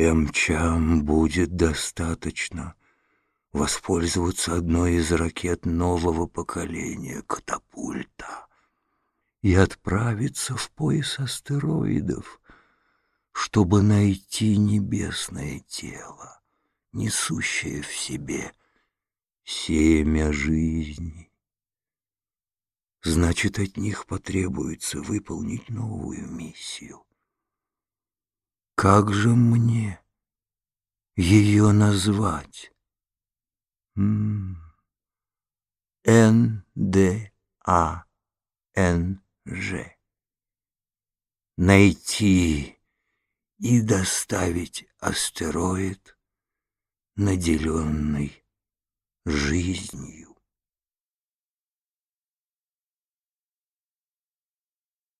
Эмчам будет достаточно воспользоваться одной из ракет нового поколения катапульта и отправиться в пояс астероидов, чтобы найти небесное тело, несущее в себе семя жизни. Значит, от них потребуется выполнить новую миссию. Как же мне ее назвать? Н-Д-А-Н-Ж. Найти и доставить астероид, наделенный жизнью.